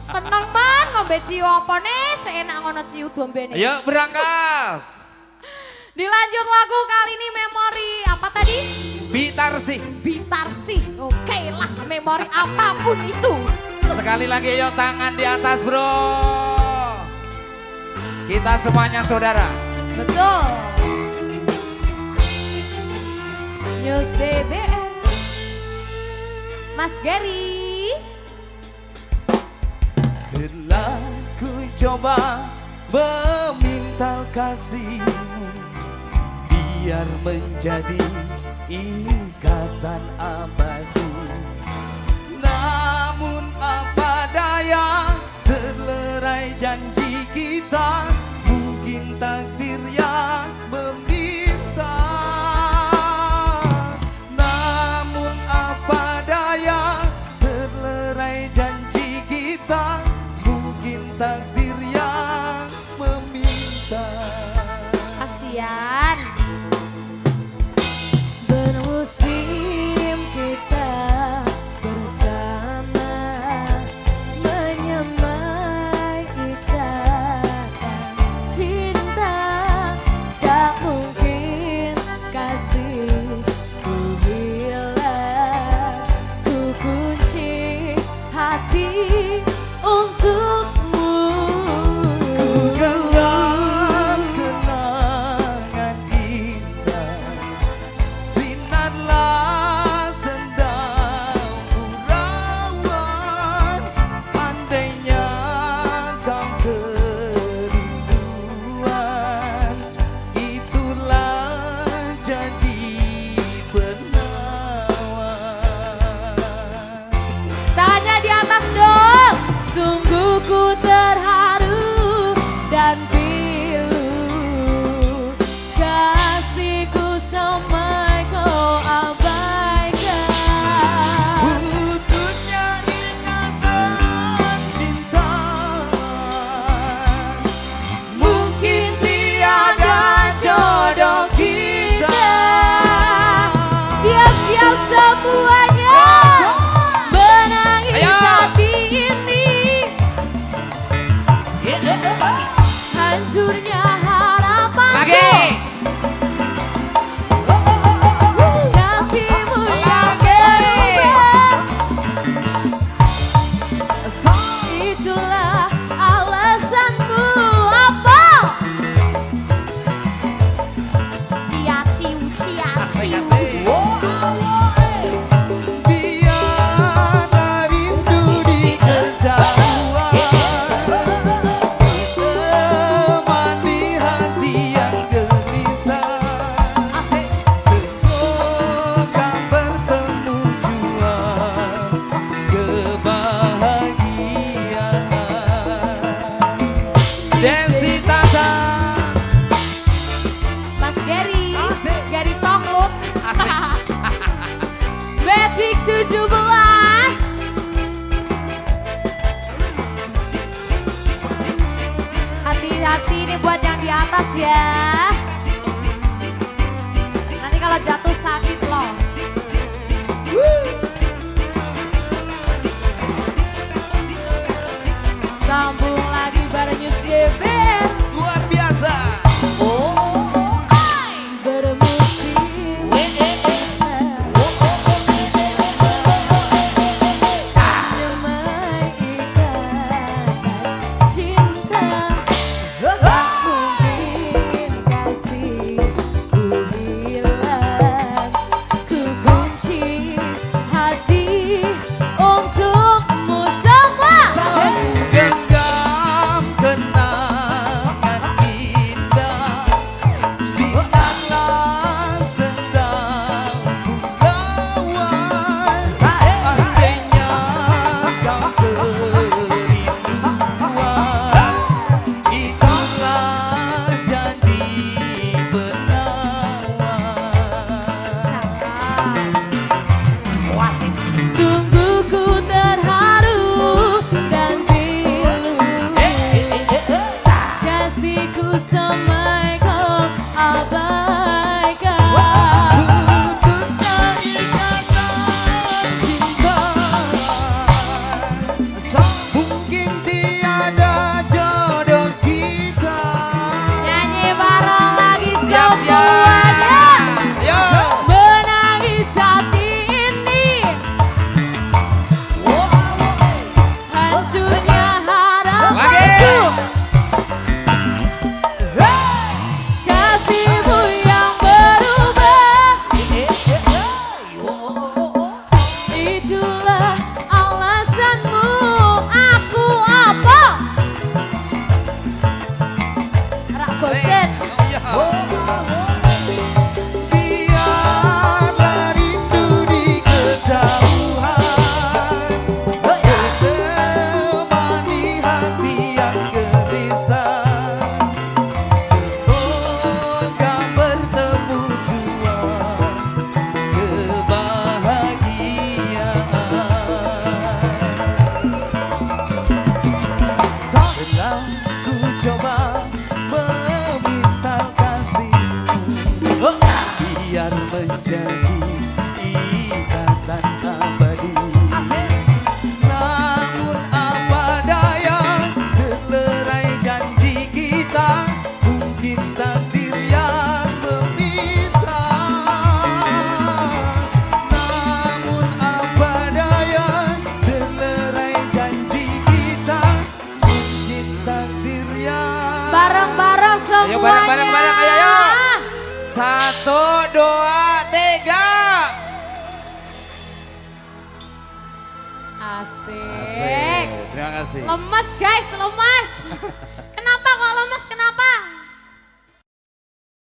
Seneng banget ngombe ciu apa nih? Seenak ngono ciu dombene. Ayo berangkat. Dilanjut lagu kali ini memori apa tadi? Bitar sih. Bitarsi. Oke lah, memori apa pun itu. Sekali lagi yuk tangan di atas bro. Kita semuanya saudara. Betul. New CBR. Mas Gary. Telah ku coba meminta kasihmu Biar menjadi ikatan abadi Namun apa daya terlerai janji kita Mungkin takdir Hati-hati nih buat yang di atas ya. Nanti kalau jatuh But then, oh, yeah. Bareng-bareng ayo ayo. Satu, dua, tiga. Asik. Terima kasih. Lemes guys, lemes. Kenapa kok lemes? Kenapa?